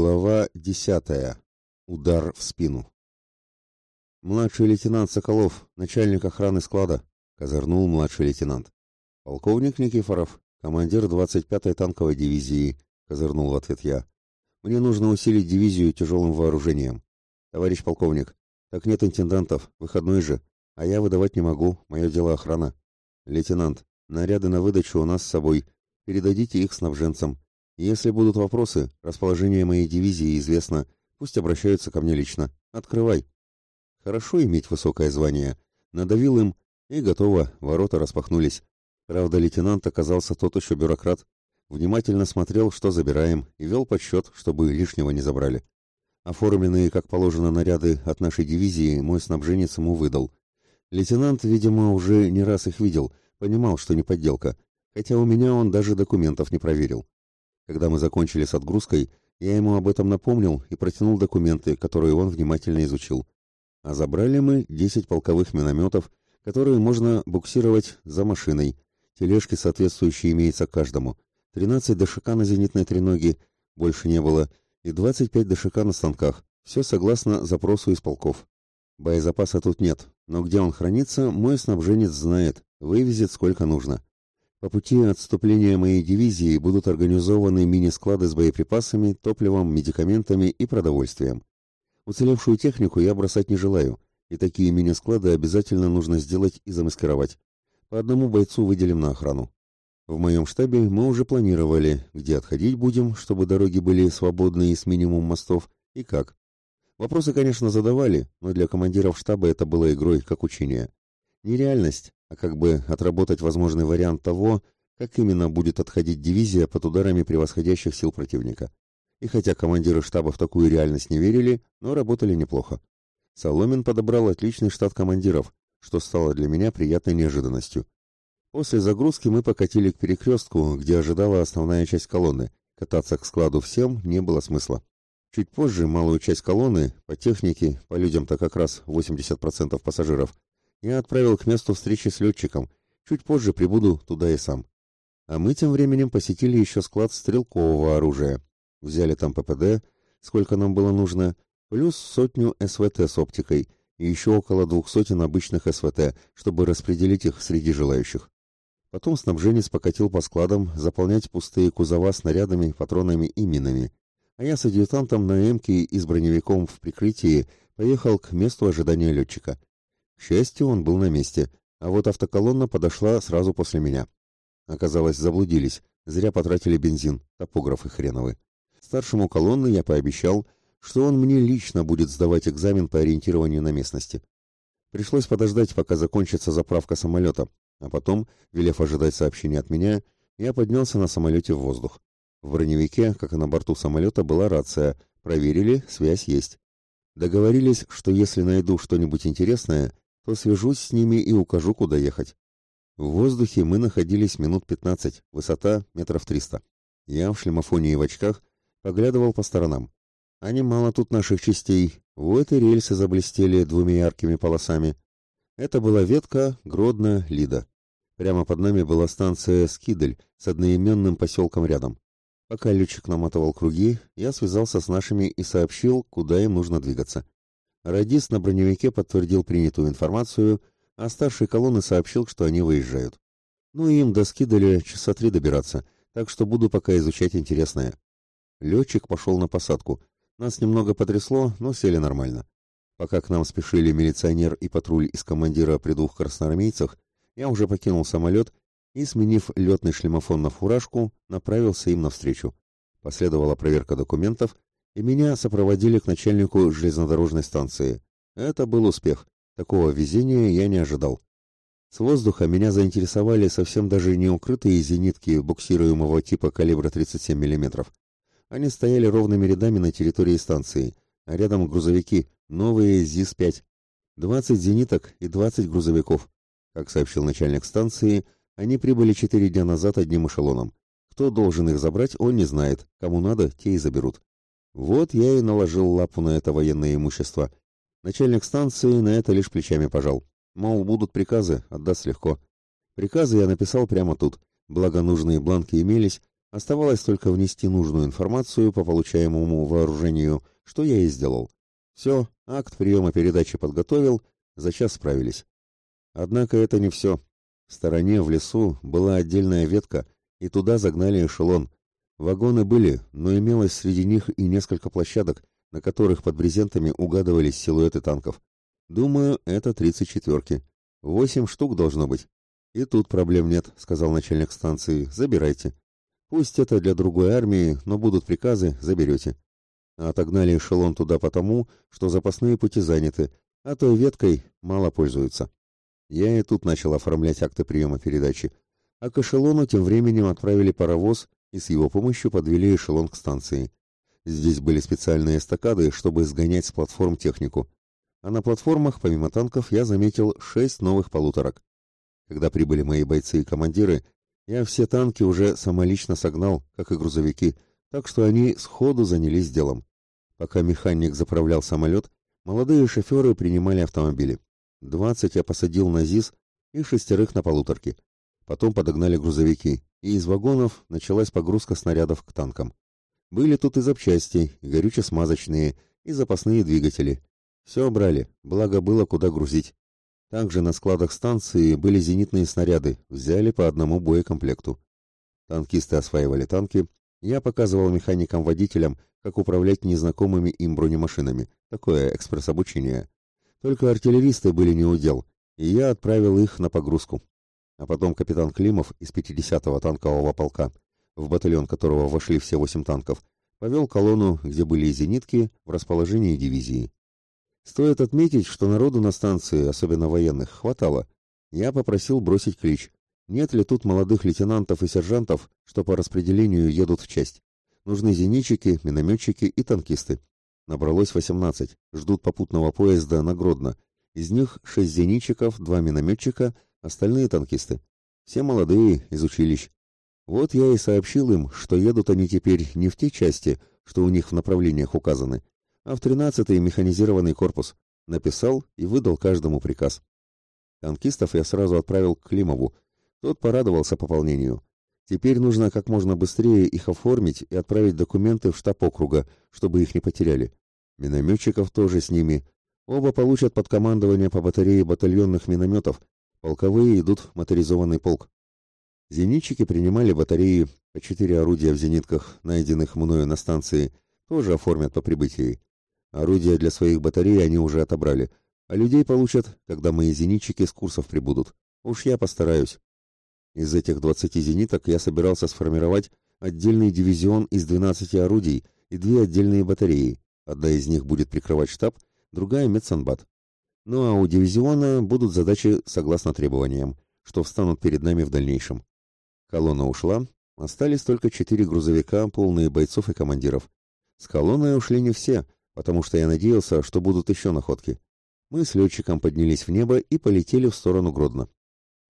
Глава десятая. Удар в спину. Младший лейтенант Соколов, начальник охраны склада, козырнул младший лейтенант. Полковник Никифоров, командир 25-й танковой дивизии, козырнул в ответ я. Мне нужно усилить дивизию тяжелым вооружением. Товарищ полковник, так нет интендантов, выходной же, а я выдавать не могу, мое дело охрана. Лейтенант, наряды на выдачу у нас с собой, передадите их снабженцам. Если будут вопросы, расположение моей дивизии известно, пусть обращаются ко мне лично. Открывай. Хорошо иметь высокое звание. Надавил им, и готово, ворота распахнулись. Правда, лейтенант оказался тот еще бюрократ. Внимательно смотрел, что забираем, и вел подсчет, чтобы лишнего не забрали. Оформленные, как положено, наряды от нашей дивизии мой снабженец ему выдал. Лейтенант, видимо, уже не раз их видел, понимал, что не подделка, хотя у меня он даже документов не проверил. Когда мы закончили с отгрузкой, я ему об этом напомнил и протянул документы, которые он внимательно изучил. А забрали мы 10 полковых минометов, которые можно буксировать за машиной. Тележки соответствующие имеются каждому. 13 ДШК на зенитной треноге, больше не было, и 25 ДШК на станках. Все согласно запросу из полков. Боезапаса тут нет, но где он хранится, мой снабженец знает, вывезет сколько нужно. По пути отступления моей дивизии будут организованы мини-склады с боеприпасами, топливом, медикаментами и продовольствием. Уцелевшую технику я бросать не желаю, и такие мини-склады обязательно нужно сделать и замаскировать. По одному бойцу выделим на охрану. В моем штабе мы уже планировали, где отходить будем, чтобы дороги были свободны и с минимум мостов, и как. Вопросы, конечно, задавали, но для командиров штаба это было игрой, как учение. Не реальность, а как бы отработать возможный вариант того, как именно будет отходить дивизия под ударами превосходящих сил противника. И хотя командиры штаба в такую реальность не верили, но работали неплохо. Соломин подобрал отличный штат командиров, что стало для меня приятной неожиданностью. После загрузки мы покатили к перекрестку, где ожидала основная часть колонны. Кататься к складу всем не было смысла. Чуть позже малую часть колонны, по технике, по людям-то как раз 80% пассажиров, я отправил к месту встречи с летчиком. Чуть позже прибуду туда и сам. А мы тем временем посетили еще склад стрелкового оружия. Взяли там ППД, сколько нам было нужно, плюс сотню СВТ с оптикой и еще около двух сотен обычных СВТ, чтобы распределить их среди желающих. Потом снабженец покатил по складам заполнять пустые кузова снарядами, патронами и минами. А я с адъютантом на эмке и с броневиком в прикрытии поехал к месту ожидания летчика. К счастью, он был на месте, а вот автоколонна подошла сразу после меня. Оказалось, заблудились, зря потратили бензин, топографы хреновы. Старшему колонны я пообещал, что он мне лично будет сдавать экзамен по ориентированию на местности. Пришлось подождать, пока закончится заправка самолета, а потом, велев ожидать сообщения от меня, я поднялся на самолете в воздух. В броневике, как и на борту самолета, была рация. Проверили, связь есть. Договорились, что если найду что-нибудь интересное, то свяжусь с ними и укажу, куда ехать. В воздухе мы находились минут пятнадцать, высота метров триста. Я в шлемофоне и в очках поглядывал по сторонам. А немало тут наших частей. Вот и рельсы заблестели двумя яркими полосами. Это была ветка Гродно-Лида. Прямо под нами была станция Скидель с одноименным поселком рядом. Пока летчик наматывал круги, я связался с нашими и сообщил, куда им нужно двигаться. Радист на броневике подтвердил принятую информацию, а старший колонны сообщил, что они выезжают. Ну и им до Скидаля часа три добираться, так что буду пока изучать интересное. Летчик пошел на посадку. Нас немного потрясло, но сели нормально. Пока к нам спешили милиционер и патруль из командира при двух красноармейцах, я уже покинул самолет и, сменив летный шлемофон на фуражку, направился им навстречу. Последовала проверка документов, и меня сопроводили к начальнику железнодорожной станции. Это был успех. Такого везения я не ожидал. С воздуха меня заинтересовали совсем даже не укрытые зенитки буксируемого типа калибра 37 мм. Они стояли ровными рядами на территории станции, а рядом грузовики, новые ЗИС-5. 20 зениток и 20 грузовиков. Как сообщил начальник станции, они прибыли 4 дня назад одним эшелоном. Кто должен их забрать, он не знает. Кому надо, те и заберут. Вот я и наложил лапу на это военное имущество. Начальник станции на это лишь плечами пожал. Мол, будут приказы, отдаст легко. Приказы я написал прямо тут, благо нужные бланки имелись, Оставалось только внести нужную информацию по получаемому вооружению, что я и сделал. Все, акт приема передачи подготовил, за час справились. Однако это не все. В стороне, в лесу, была отдельная ветка, и туда загнали эшелон. Вагоны были, но имелось среди них и несколько площадок, на которых под брезентами угадывались силуэты танков. Думаю, это тридцать четверки. Восемь штук должно быть. И тут проблем нет, сказал начальник станции. Забирайте. Пусть это для другой армии, но будут приказы, заберете. Отогнали эшелон туда потому, что запасные пути заняты, а той веткой мало пользуются. Я и тут начал оформлять акты приема передачи, а к эшелону тем временем отправили паровоз и с его помощью подвели эшелон к станции. Здесь были специальные эстакады, чтобы сгонять с платформ технику. А на платформах, помимо танков, я заметил шесть новых полуторок. Когда прибыли мои бойцы и командиры, я все танки уже самолично согнал, как и грузовики, так что они сходу занялись делом. Пока механик заправлял самолет, молодые шоферы принимали автомобили. Двадцать я посадил на ЗИС и шестерых на полуторки. Потом подогнали грузовики, и из вагонов началась погрузка снарядов к танкам. Были тут и запчасти, и горюче-смазочные, и запасные двигатели. Все брали, благо было куда грузить. Также на складах станции были зенитные снаряды, взяли по одному боекомплекту. Танкисты осваивали танки, я показывал механикам-водителям, как управлять незнакомыми им бронемашинами. Такое экспресс-обучение. Только артиллеристы были не удел, и я отправил их на погрузку. А потом капитан Климов из 50-го танкового полка в батальон которого вошли все восемь танков, повел колонну, где были и зенитки, в расположении дивизии. Стоит отметить, что народу на станции, особенно военных, хватало. Я попросил бросить клич. Нет ли тут молодых лейтенантов и сержантов, что по распределению едут в часть? Нужны зенитчики, минометчики и танкисты. Набралось 18, ждут попутного поезда на Гродно. Из них 6 зенитчиков, 2 минометчика, остальные танкисты. Все молодые, из училищ. Вот я и сообщил им, что едут они теперь не в те части, что у них в направлениях указаны, а в тринадцатый механизированный корпус. Написал и выдал каждому приказ. Танкистов я сразу отправил к Климову. Тот порадовался пополнению. Теперь нужно как можно быстрее их оформить и отправить документы в штаб округа, чтобы их не потеряли. Минометчиков тоже с ними. Оба получат под командование по батарее батальонных минометов. Полковые идут в моторизованный полк. Зенитчики принимали батареи, по четыре орудия в зенитках, найденных мною на станции, тоже оформят по прибытии. Орудия для своих батарей они уже отобрали, а людей получат, когда мои зенитчики с курсов прибудут. Уж я постараюсь. Из этих двадцати зениток я собирался сформировать отдельный дивизион из двенадцати орудий и две отдельные батареи. Одна из них будет прикрывать штаб, другая — медсанбат. Ну а у дивизиона будут задачи согласно требованиям, что встанут перед нами в дальнейшем. Колонна ушла, остались только четыре грузовика, полные бойцов и командиров. С колонной ушли не все, потому что я надеялся, что будут еще находки. Мы с летчиком поднялись в небо и полетели в сторону Гродно.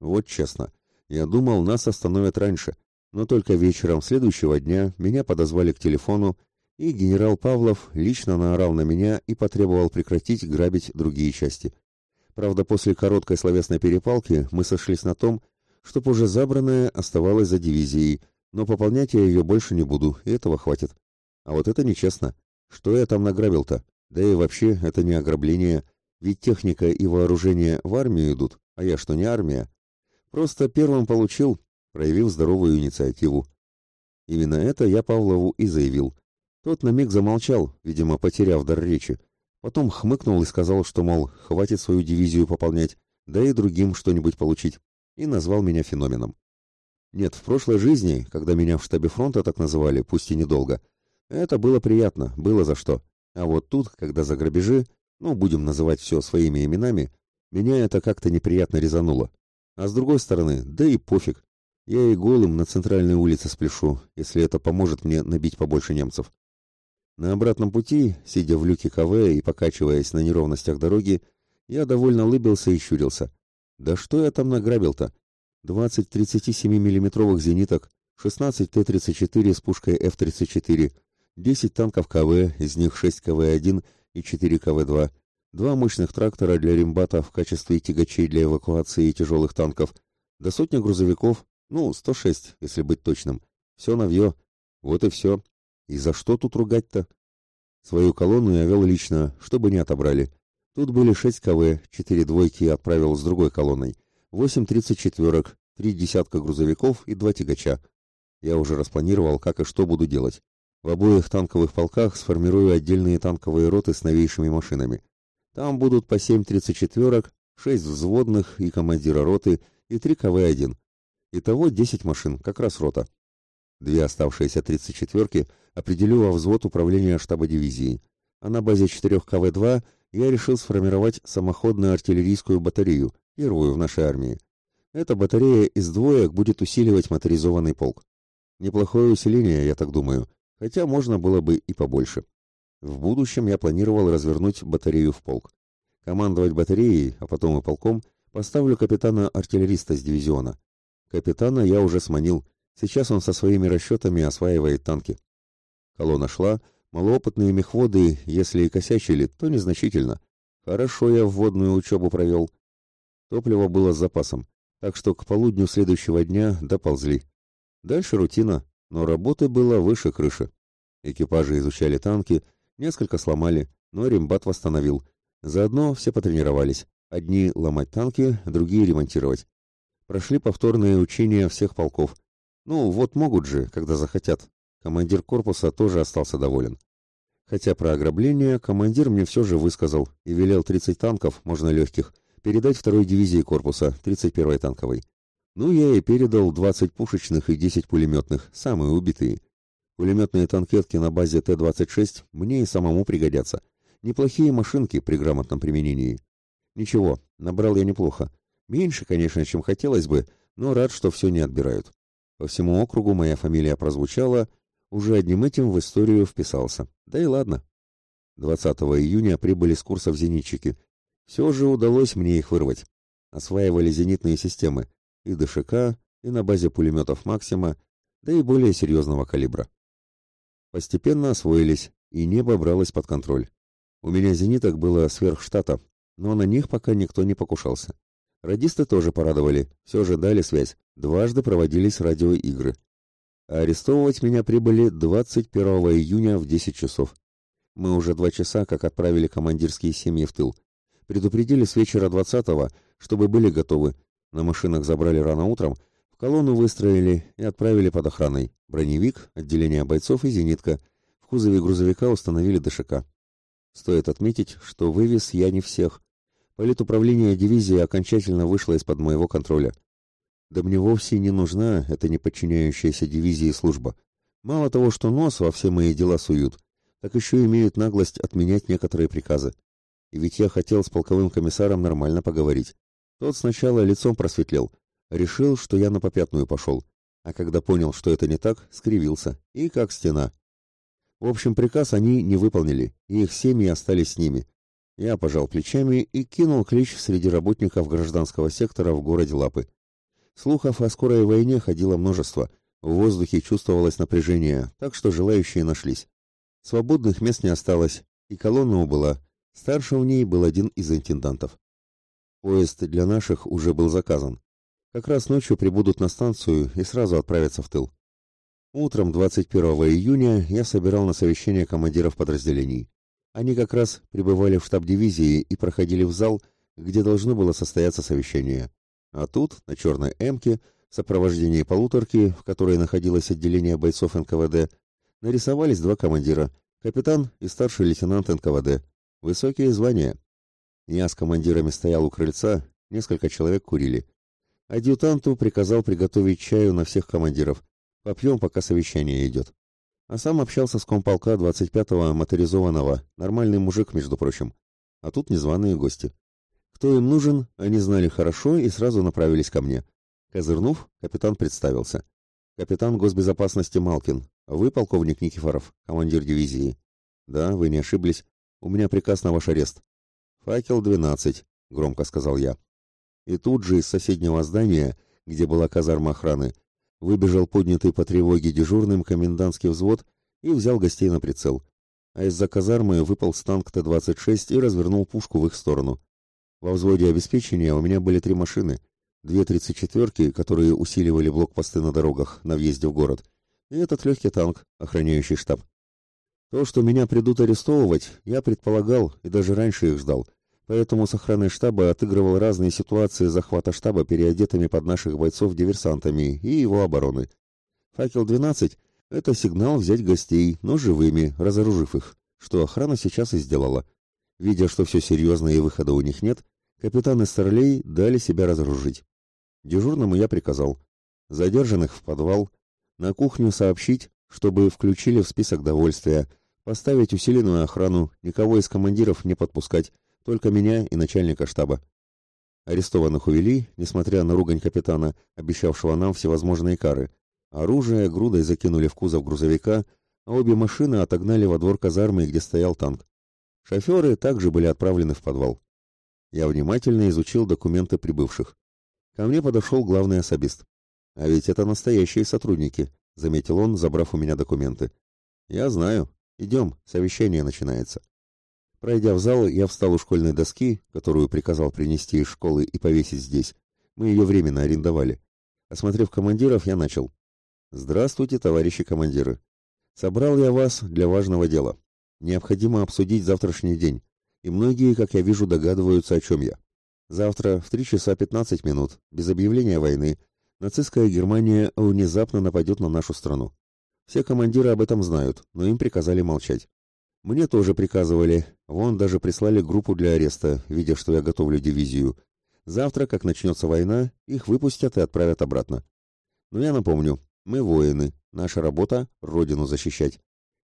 Вот честно, я думал, нас остановят раньше, но только вечером следующего дня меня подозвали к телефону, и генерал Павлов лично наорал на меня и потребовал прекратить грабить другие части. Правда, после короткой словесной перепалки мы сошлись на том, чтоб уже забранная оставалась за дивизией, но пополнять я ее больше не буду, и этого хватит. А вот это нечестно. Что я там награбил-то? Да и вообще, это не ограбление, ведь техника и вооружение в армию идут, а я что, не армия? Просто первым получил, проявив здоровую инициативу. Именно это я Павлову и заявил. Тот на миг замолчал, видимо, потеряв дар речи. Потом хмыкнул и сказал, что, мол, хватит свою дивизию пополнять, да и другим что-нибудь получить и назвал меня феноменом. Нет, в прошлой жизни, когда меня в штабе фронта так называли, пусть и недолго, это было приятно, было за что. А вот тут, когда за грабежи, ну, будем называть все своими именами, меня это как-то неприятно резануло. А с другой стороны, да и пофиг. Я и голым на центральной улице спляшу, если это поможет мне набить побольше немцев. На обратном пути, сидя в люке КВ и покачиваясь на неровностях дороги, я довольно улыбился и щурился. Да что я там награбил-то? 20 37-миллиметровых зениток, 16 Т-34 с пушкой Ф-34, 10 танков КВ, из них 6 КВ-1 и 4 КВ-2, два мощных трактора для рембата в качестве тягачей для эвакуации тяжелых танков, до сотни грузовиков, ну, 106, если быть точным. Все навье. Вот и все. И за что тут ругать-то? Свою колонну я вел лично, чтобы не отобрали. Тут были шесть КВ, четыре двойки отправил с другой колонной, восемь тридцать четверок, три десятка грузовиков и два тягача. Я уже распланировал, как и что буду делать. В обоих танковых полках сформирую отдельные танковые роты с новейшими машинами. Там будут по семь тридцать четверок, шесть взводных и командира роты и три КВ-1. Итого десять машин, как раз рота. Две оставшиеся тридцать четверки определю во взвод управления штаба дивизии, а на базе четырех КВ-2 я решил сформировать самоходную артиллерийскую батарею, первую в нашей армии. Эта батарея из двоек будет усиливать моторизованный полк. Неплохое усиление, я так думаю, хотя можно было бы и побольше. В будущем я планировал развернуть батарею в полк. Командовать батареей, а потом и полком, поставлю капитана-артиллериста с дивизиона. Капитана я уже сманил, сейчас он со своими расчетами осваивает танки. Колонна шла, малоопытные мехводы, если и косячили, то незначительно. Хорошо я вводную учебу провел. Топливо было с запасом, так что к полудню следующего дня доползли. Дальше рутина, но работы было выше крыши. Экипажи изучали танки, несколько сломали, но рембат восстановил. Заодно все потренировались. Одни ломать танки, другие ремонтировать. Прошли повторные учения всех полков. Ну, вот могут же, когда захотят. Командир корпуса тоже остался доволен. Хотя про ограбление командир мне все же высказал и велел 30 танков, можно легких, передать второй дивизии корпуса, 31-й танковой. Ну, я и передал 20 пушечных и 10 пулеметных, самые убитые. Пулеметные танкетки на базе Т-26 мне и самому пригодятся. Неплохие машинки при грамотном применении. Ничего, набрал я неплохо. Меньше, конечно, чем хотелось бы, но рад, что все не отбирают. По всему округу моя фамилия прозвучала, уже одним этим в историю вписался. Да и ладно. 20 июня прибыли с курсов зенитчики. Все же удалось мне их вырвать. Осваивали зенитные системы и ДШК, и на базе пулеметов «Максима», да и более серьезного калибра. Постепенно освоились, и небо бралось под контроль. У меня зениток было сверх штата, но на них пока никто не покушался. Радисты тоже порадовали, все же дали связь, дважды проводились радиоигры. А арестовывать меня прибыли 21 июня в 10 часов. Мы уже два часа как отправили командирские семьи в тыл. Предупредили с вечера 20-го, чтобы были готовы, на машинах забрали рано утром, в колонну выстроили и отправили под охраной. Броневик, отделение бойцов и зенитка. В кузове грузовика установили ДШК. Стоит отметить, что вывез я не всех. Политуправление дивизии окончательно вышло из-под моего контроля. Да мне вовсе не нужна эта неподчиняющаяся дивизии служба. Мало того, что нос во все мои дела суют, так еще имеют наглость отменять некоторые приказы. И ведь я хотел с полковым комиссаром нормально поговорить. Тот сначала лицом просветлел, решил, что я на попятную пошел, а когда понял, что это не так, скривился, и как стена. В общем, приказ они не выполнили, и их семьи остались с ними. Я пожал плечами и кинул клич среди работников гражданского сектора в городе Лапы. Слухов о скорой войне ходило множество, в воздухе чувствовалось напряжение, так что желающие нашлись. Свободных мест не осталось, и колонна убыла. Старшим в ней был один из интендантов. Поезд для наших уже был заказан. Как раз ночью прибудут на станцию и сразу отправятся в тыл. Утром 21 июня я собирал на совещание командиров подразделений. Они как раз прибывали в штаб дивизии и проходили в зал, где должно было состояться совещание. А тут, на черной «Эмке», в сопровождении полуторки, в которой находилось отделение бойцов НКВД, нарисовались два командира, капитан и старший лейтенант НКВД. Высокие звания. Я с командирами стоял у крыльца, несколько человек курили. Адъютанту приказал приготовить чаю на всех командиров. Попьем, пока совещание идет. А сам общался с комполка 25-го моторизованного, нормальный мужик, между прочим. А тут незваные гости. Кто им нужен, они знали хорошо и сразу направились ко мне. Козырнув, капитан представился. Капитан госбезопасности Малкин. Вы полковник Никифоров, командир дивизии. Да, вы не ошиблись. У меня приказ на ваш арест. «Факел 12», — громко сказал я. И тут же из соседнего здания, где была казарма охраны, выбежал поднятый по тревоге дежурным комендантский взвод и взял гостей на прицел. А из-за казармы выпал танк Т-26 и развернул пушку в их сторону. Во взводе обеспечения у меня были три машины. Две тридцать четверки, которые усиливали блокпосты на дорогах на въезде в город, и этот легкий танк, охраняющий штаб. То, что меня придут арестовывать, я предполагал и даже раньше их ждал, поэтому с охраной штаба отыгрывал разные ситуации захвата штаба переодетыми под наших бойцов диверсантами и его обороны. «Факел-12» — это сигнал взять гостей, но живыми, разоружив их, что охрана сейчас и сделала. Видя, что все серьезно и выхода у них нет, капитаны Старлей дали себя разоружить. Дежурному я приказал задержанных в подвал, на кухню сообщить, чтобы включили в список довольствия, поставить усиленную охрану, никого из командиров не подпускать, только меня и начальника штаба. Арестованных увели, несмотря на ругань капитана, обещавшего нам всевозможные кары. Оружие грудой закинули в кузов грузовика, а обе машины отогнали во двор казармы, где стоял танк. Шоферы также были отправлены в подвал. Я внимательно изучил документы прибывших. Ко мне подошел главный особист. «А ведь это настоящие сотрудники», — заметил он, забрав у меня документы. «Я знаю. Идем, совещание начинается». Пройдя в зал, я встал у школьной доски, которую приказал принести из школы и повесить здесь. Мы ее временно арендовали. Осмотрев командиров, я начал. «Здравствуйте, товарищи командиры. Собрал я вас для важного дела. Необходимо обсудить завтрашний день, и многие, как я вижу, догадываются, о чем я. Завтра в 3 часа 15 минут, без объявления войны, нацистская Германия внезапно нападет на нашу страну. Все командиры об этом знают, но им приказали молчать. Мне тоже приказывали, вон даже прислали группу для ареста, видя, что я готовлю дивизию. Завтра, как начнется война, их выпустят и отправят обратно. Но я напомню, мы воины, наша работа — родину защищать.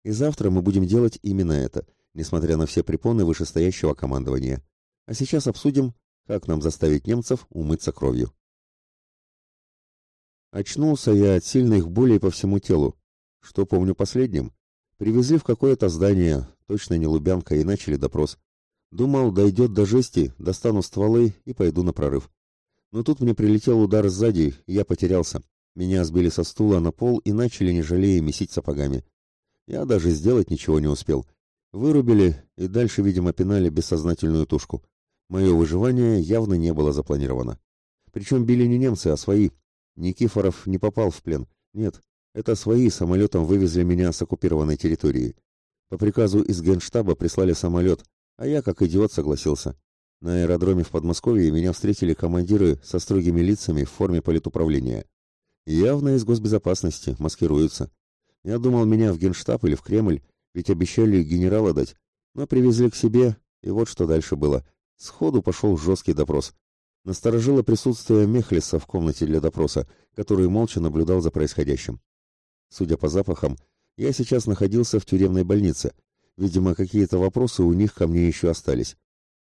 И завтра мы будем делать именно это, несмотря на все препоны вышестоящего командования. А сейчас обсудим, как нам заставить немцев умыться кровью. Очнулся я от сильных болей по всему телу. Что помню последним? Привезли в какое-то здание, точно не Лубянка, и начали допрос. Думал, дойдет до жести, достану стволы и пойду на прорыв. Но тут мне прилетел удар сзади, и я потерялся. Меня сбили со стула на пол и начали, не жалея, месить сапогами. Я даже сделать ничего не успел. Вырубили и дальше, видимо, пинали бессознательную тушку. Мое выживание явно не было запланировано. Причем били не немцы, а свои. Никифоров не попал в плен. Нет, это свои самолетом вывезли меня с оккупированной территории. По приказу из генштаба прислали самолет, а я, как идиот, согласился. На аэродроме в Подмосковье меня встретили командиры со строгими лицами в форме политуправления. Явно из госбезопасности, маскируются. Я думал, меня в генштаб или в Кремль, ведь обещали генерала дать. Но привезли к себе, и вот что дальше было. Сходу пошел жесткий допрос. Насторожило присутствие Мехлиса в комнате для допроса, который молча наблюдал за происходящим. Судя по запахам, я сейчас находился в тюремной больнице. Видимо, какие-то вопросы у них ко мне еще остались.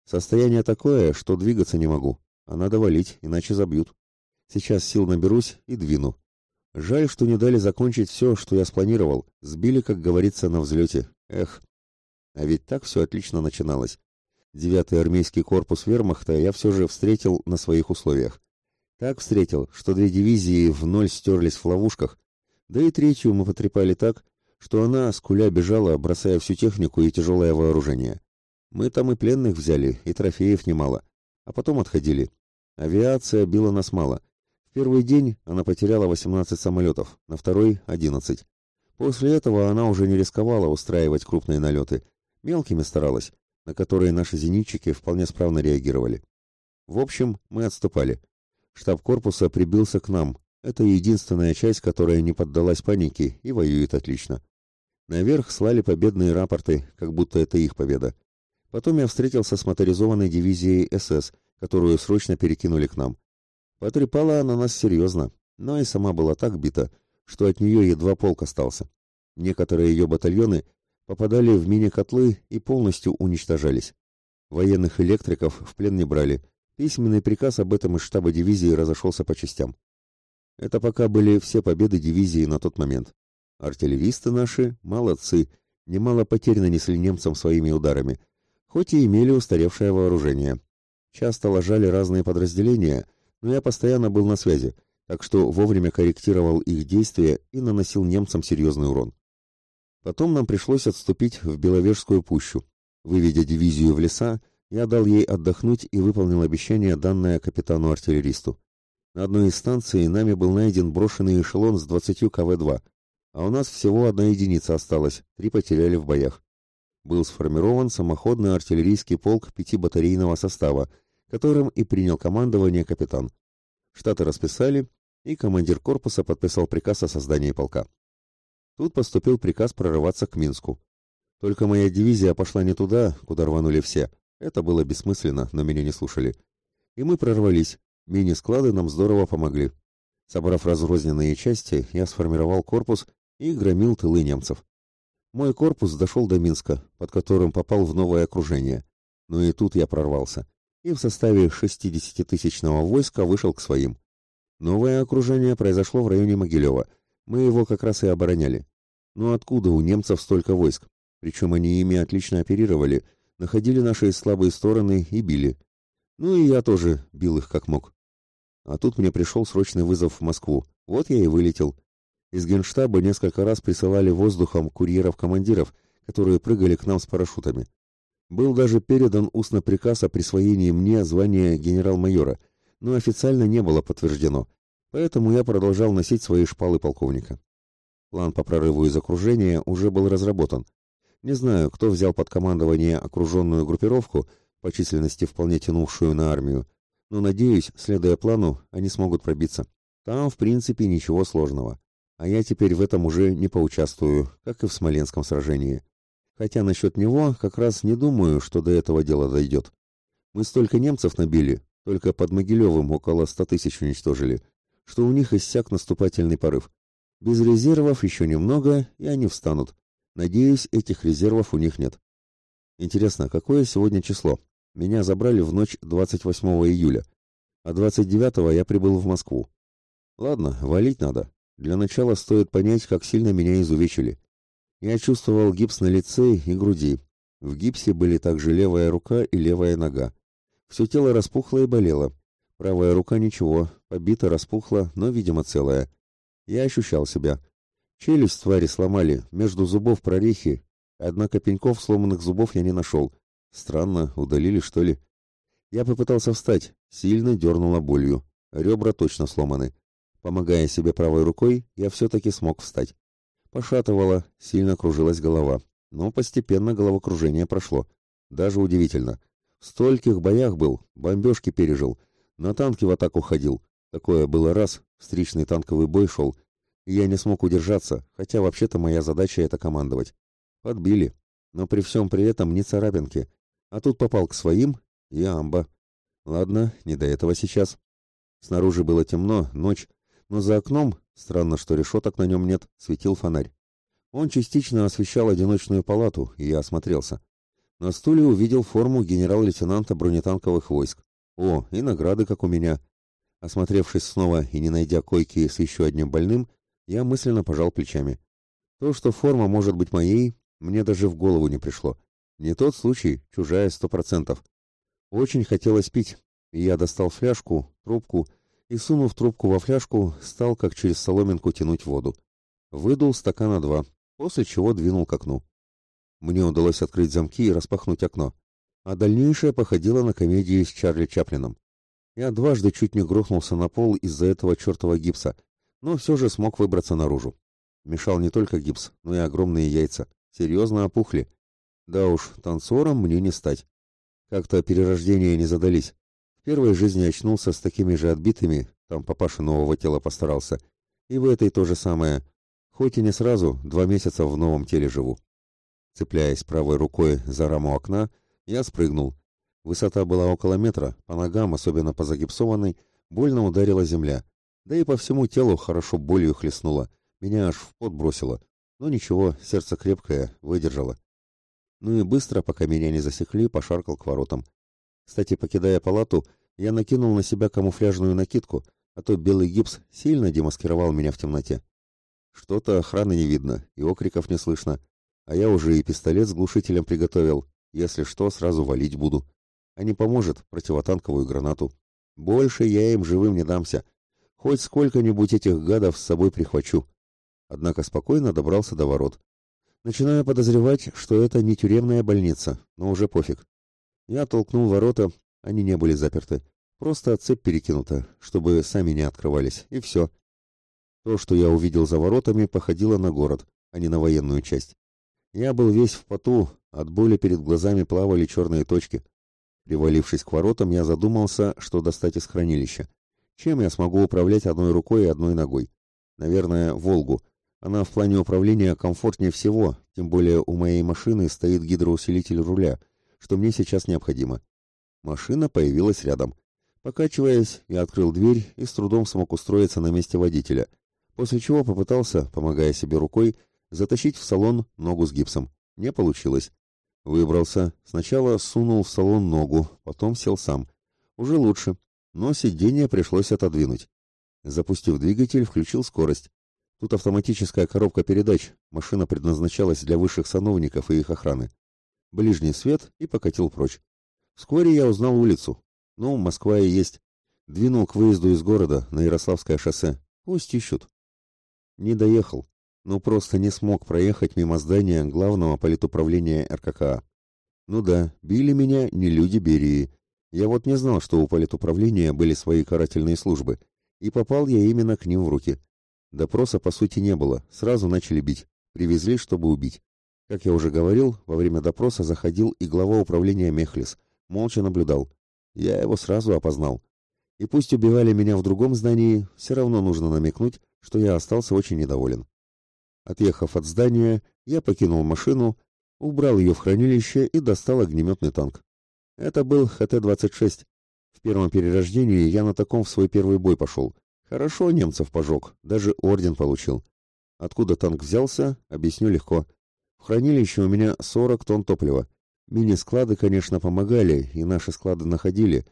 Состояние такое, что двигаться не могу, а надо валить, иначе забьют. Сейчас сил наберусь и двину. Жаль, что не дали закончить все, что я спланировал. Сбили, как говорится, на взлете. Эх. А ведь так все отлично начиналось. Девятый армейский корпус вермахта я все же встретил на своих условиях. Так встретил, что две дивизии в ноль стерлись в ловушках, да и третью мы потрепали так, что она с куля бежала, бросая всю технику и тяжелое вооружение. Мы там и пленных взяли, и трофеев немало. А потом отходили. Авиация била нас мало. В первый день она потеряла 18 самолетов, на второй — 11. После этого она уже не рисковала устраивать крупные налеты. Мелкими старалась, на которые наши зенитчики вполне справно реагировали. В общем, мы отступали. Штаб корпуса прибился к нам, это единственная часть, которая не поддалась панике и воюет отлично. Наверх слали победные рапорты, как будто это их победа. Потом я встретился с моторизованной дивизией СС, которую срочно перекинули к нам. Потрепала она нас серьезно, но и сама была так бита, что от нее едва полк остался. Некоторые ее батальоны попадали в мини-котлы и полностью уничтожались. Военных электриков в плен не брали. Письменный приказ об этом из штаба дивизии разошелся по частям. Это пока были все победы дивизии на тот момент. Артиллеристы наши молодцы, немало потерь нанесли немцам своими ударами, хоть и имели устаревшее вооружение. Часто ложали разные подразделения, но я постоянно был на связи, так что вовремя корректировал их действия и наносил немцам серьезный урон. Потом нам пришлось отступить в Беловежскую пущу. Выведя дивизию в леса, я дал ей отдохнуть и выполнил обещание, данное капитану-артиллеристу. На одной из станций нами был найден брошенный эшелон с 20 КВ-2. а у нас всего одна единица осталась, три потеряли в боях. Был сформирован самоходный артиллерийский полк пятибатарейного состава, которым и принял командование капитан. Штаты расписали, и командир корпуса подписал приказ о создании полка. Тут поступил приказ прорываться к Минску. Только моя дивизия пошла не туда, куда рванули все. Это было бессмысленно, но меня не слушали. И мы прорвались. Мини-склады нам здорово помогли. Собрав разрозненные части, я сформировал корпус и громил тылы немцев. Мой корпус дошел до Минска, под которым попал в новое окружение. Но и тут я прорвался. И в составе 60-тысячного войска вышел к своим. Новое окружение произошло в районе Могилева. Мы его как раз и обороняли. Но откуда у немцев столько войск? Причем они ими отлично оперировали, находили наши слабые стороны и били. Ну и я тоже бил их как мог. А тут мне пришел срочный вызов в Москву. Вот я и вылетел. Из генштаба несколько раз присылали воздухом курьеров-командиров, которые прыгали к нам с парашютами. Был даже передан устно приказ о присвоении мне звания генерал-майора – но официально не было подтверждено, поэтому я продолжал носить свои шпалы полковника. План по прорыву из окружения уже был разработан. Не знаю, кто взял под командование окруженную группировку, по численности вполне тянувшую на армию, но, надеюсь, следуя плану, они смогут пробиться. Там, в принципе, ничего сложного. А я теперь в этом уже не поучаствую, как и в Смоленском сражении. Хотя насчет него как раз не думаю, что до этого дела дойдет. Мы столько немцев набили, только под Могилевым около ста тысяч уничтожили, что у них иссяк наступательный порыв. Без резервов еще немного, и они встанут. Надеюсь, этих резервов у них нет. Интересно, какое сегодня число? Меня забрали в ночь 28 июля, а 29 я прибыл в Москву. Ладно, валить надо. Для начала стоит понять, как сильно меня изувечили. Я чувствовал гипс на лице и груди. В гипсе были также левая рука и левая нога. Все тело распухло и болело. Правая рука ничего, побита, распухла, но, видимо, целая. Я ощущал себя. Челюсть твари сломали, между зубов прорехи, однако пеньков сломанных зубов я не нашел. Странно, удалили, что ли? Я попытался встать, сильно дернула болью. Ребра точно сломаны. Помогая себе правой рукой, я все-таки смог встать. Пошатывала, сильно кружилась голова. Но постепенно головокружение прошло. Даже удивительно. В стольких боях был, бомбежки пережил, на танке в атаку ходил. Такое было раз, встречный танковый бой шел, и я не смог удержаться, хотя вообще-то моя задача это командовать. Подбили, но при всем при этом не царапинки. А тут попал к своим и амба. Ладно, не до этого сейчас. Снаружи было темно, ночь, но за окном, странно, что решеток на нем нет, светил фонарь. Он частично освещал одиночную палату, и я осмотрелся. На стуле увидел форму генерал-лейтенанта бронетанковых войск. О, и награды, как у меня. Осмотревшись снова и не найдя койки с еще одним больным, я мысленно пожал плечами. То, что форма может быть моей, мне даже в голову не пришло. Не тот случай, чужая сто процентов. Очень хотелось пить, и я достал фляжку, трубку, и, сунув трубку во фляжку, стал как через соломинку тянуть воду. Выдул стакана два, после чего двинул к окну. Мне удалось открыть замки и распахнуть окно. А дальнейшее походило на комедию с Чарли Чаплином. Я дважды чуть не грохнулся на пол из-за этого чертова гипса, но все же смог выбраться наружу. Мешал не только гипс, но и огромные яйца. Серьезно опухли. Да уж, танцором мне не стать. Как-то перерождения не задались. В первой жизни очнулся с такими же отбитыми, там папаша нового тела постарался. И в этой то же самое. Хоть и не сразу, два месяца в новом теле живу. Цепляясь правой рукой за раму окна, я спрыгнул. Высота была около метра, по ногам, особенно по загипсованной, больно ударила земля. Да и по всему телу хорошо болью хлестнуло. Меня аж в пот бросило. Но ничего, сердце крепкое, выдержало. Ну и быстро, пока меня не засекли, пошаркал к воротам. Кстати, покидая палату, я накинул на себя камуфляжную накидку, а то белый гипс сильно демаскировал меня в темноте. Что-то охраны не видно, и окриков не слышно. А я уже и пистолет с глушителем приготовил. Если что, сразу валить буду. А не поможет противотанковую гранату. Больше я им живым не дамся. Хоть сколько-нибудь этих гадов с собой прихвачу. Однако спокойно добрался до ворот. Начинаю подозревать, что это не тюремная больница, но уже пофиг. Я толкнул ворота, они не были заперты. Просто цепь перекинута, чтобы сами не открывались, и все. То, что я увидел за воротами, походило на город, а не на военную часть. Я был весь в поту, от боли перед глазами плавали черные точки. Привалившись к воротам, я задумался, что достать из хранилища. Чем я смогу управлять одной рукой и одной ногой? Наверное, «Волгу». Она в плане управления комфортнее всего, тем более у моей машины стоит гидроусилитель руля, что мне сейчас необходимо. Машина появилась рядом. Покачиваясь, я открыл дверь и с трудом смог устроиться на месте водителя, после чего попытался, помогая себе рукой, затащить в салон ногу с гипсом. Не получилось. Выбрался. Сначала сунул в салон ногу, потом сел сам. Уже лучше, но сиденье пришлось отодвинуть. Запустив двигатель, включил скорость. Тут автоматическая коробка передач. Машина предназначалась для высших сановников и их охраны. Ближний свет и покатил прочь. Вскоре я узнал улицу. Ну, Москва и есть. Двинул к выезду из города на Ярославское шоссе. Пусть ищут. Не доехал. Ну, просто не смог проехать мимо здания главного политуправления РККА. Ну да, били меня не люди Берии. Я вот не знал, что у политуправления были свои карательные службы. И попал я именно к ним в руки. Допроса, по сути, не было. Сразу начали бить. Привезли, чтобы убить. Как я уже говорил, во время допроса заходил и глава управления Мехлис, молча наблюдал. Я его сразу опознал. И пусть убивали меня в другом здании, все равно нужно намекнуть, что я остался очень недоволен. Отъехав от здания, я покинул машину, убрал ее в хранилище и достал огнеметный танк. Это был ХТ-26. В первом перерождении я на таком в свой первый бой пошел. Хорошо немцев пожег, даже орден получил. Откуда танк взялся, объясню легко. В хранилище у меня 40 тонн топлива. Мини-склады, конечно, помогали, и наши склады находили,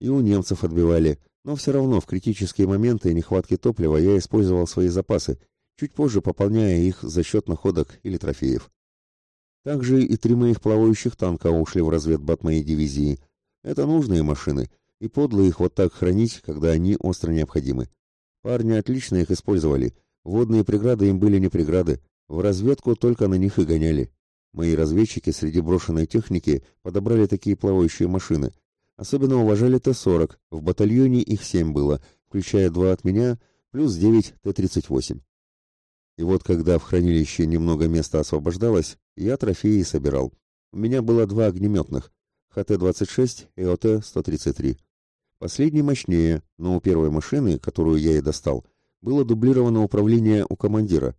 и у немцев отбивали, но все равно в критические моменты нехватки топлива я использовал свои запасы, чуть позже пополняя их за счет находок или трофеев. Также и три моих плавающих танка ушли в разведбат моей дивизии. Это нужные машины, и подло их вот так хранить, когда они остро необходимы. Парни отлично их использовали, водные преграды им были не преграды, в разведку только на них и гоняли. Мои разведчики среди брошенной техники подобрали такие плавающие машины. Особенно уважали Т-40, в батальоне их семь было, включая два от меня, плюс девять Т-38. И вот когда в хранилище немного места освобождалось, я трофеи собирал. У меня было два огнеметных, ХТ-26 и ОТ-133. Последний мощнее, но у первой машины, которую я и достал, было дублировано управление у командира,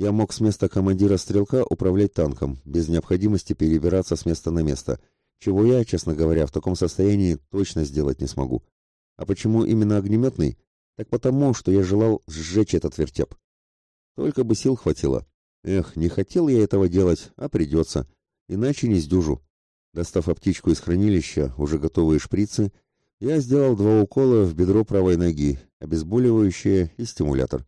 я мог с места командира стрелка управлять танком, без необходимости перебираться с места на место, чего я, честно говоря, в таком состоянии точно сделать не смогу. А почему именно огнеметный? Так потому, что я желал сжечь этот вертеп. Только бы сил хватило. Эх, не хотел я этого делать, а придется. Иначе не сдюжу. Достав аптечку из хранилища, уже готовые шприцы, я сделал два укола в бедро правой ноги, обезболивающее и стимулятор.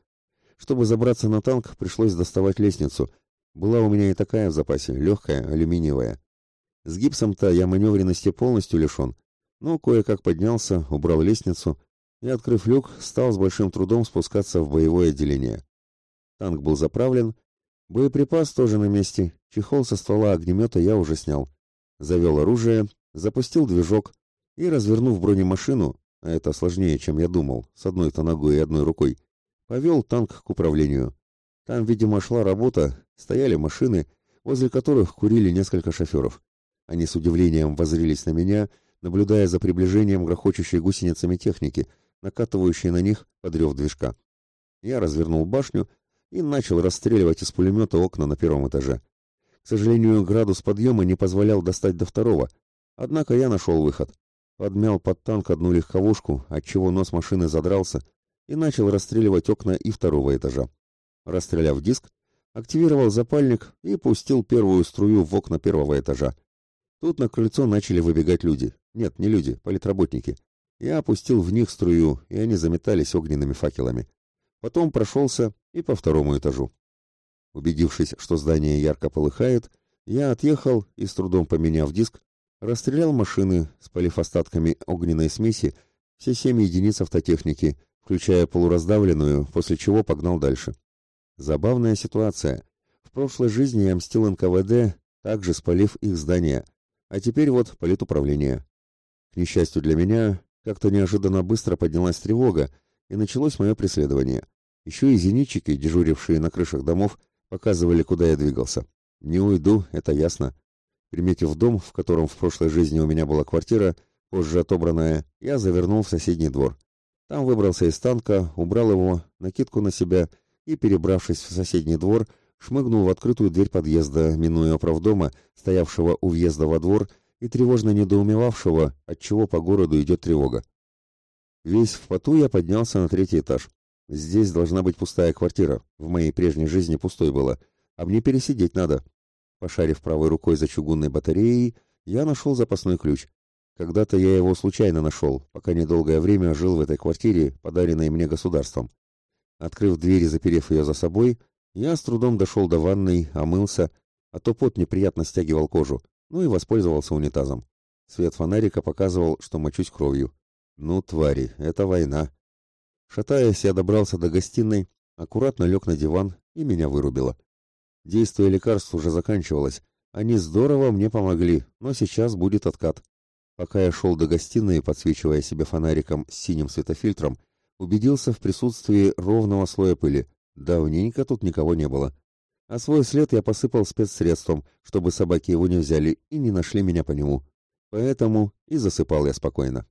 Чтобы забраться на танк, пришлось доставать лестницу. Была у меня и такая в запасе, легкая, алюминиевая. С гипсом-то я маневренности полностью лишен. Но кое-как поднялся, убрал лестницу и, открыв люк, стал с большим трудом спускаться в боевое отделение. Танк был заправлен, боеприпас тоже на месте, чехол со ствола огнемета я уже снял. Завел оружие, запустил движок и, развернув бронемашину, а это сложнее, чем я думал, с одной-то ногой и одной рукой, повел танк к управлению. Там, видимо, шла работа, стояли машины, возле которых курили несколько шоферов. Они с удивлением воззрились на меня, наблюдая за приближением грохочущей гусеницами техники, накатывающей на них подрев движка. Я развернул башню и начал расстреливать из пулемета окна на первом этаже. К сожалению, градус подъема не позволял достать до второго, однако я нашел выход. Подмял под танк одну легковушку, отчего нос машины задрался, и начал расстреливать окна и второго этажа. Расстреляв диск, активировал запальник и пустил первую струю в окна первого этажа. Тут на крыльцо начали выбегать люди. Нет, не люди, политработники. Я опустил в них струю, и они заметались огненными факелами. Потом прошелся и по второму этажу. Убедившись, что здание ярко полыхает, я отъехал и, с трудом поменяв диск, расстрелял машины, спалив остатками огненной смеси все семь единиц автотехники, включая полураздавленную, после чего погнал дальше. Забавная ситуация. В прошлой жизни я мстил НКВД, также спалив их здание, а теперь вот политуправление. К несчастью для меня, как-то неожиданно быстро поднялась тревога, и началось мое преследование. Еще и зенитчики, дежурившие на крышах домов, показывали, куда я двигался. Не уйду, это ясно. Приметив дом, в котором в прошлой жизни у меня была квартира, позже отобранная, я завернул в соседний двор. Там выбрался из танка, убрал его, накидку на себя и, перебравшись в соседний двор, шмыгнул в открытую дверь подъезда, минуя правдома, стоявшего у въезда во двор и тревожно недоумевавшего, отчего по городу идет тревога. Весь в поту я поднялся на третий этаж. Здесь должна быть пустая квартира, в моей прежней жизни пустой была, а мне пересидеть надо. Пошарив правой рукой за чугунной батареей, я нашел запасной ключ. Когда-то я его случайно нашел, пока недолгое время жил в этой квартире, подаренной мне государством. Открыв дверь и заперев ее за собой, я с трудом дошел до ванной, омылся, а то пот неприятно стягивал кожу ну и воспользовался унитазом. Свет фонарика показывал, что мочусь кровью. Ну, твари, это война. Шатаясь, я добрался до гостиной, аккуратно лег на диван и меня вырубило. Действие лекарств уже заканчивалось. Они здорово мне помогли, но сейчас будет откат. Пока я шел до гостиной, подсвечивая себе фонариком с синим светофильтром, убедился в присутствии ровного слоя пыли. Давненько тут никого не было а свой след я посыпал спецсредством, чтобы собаки его не взяли и не нашли меня по нему. Поэтому и засыпал я спокойно.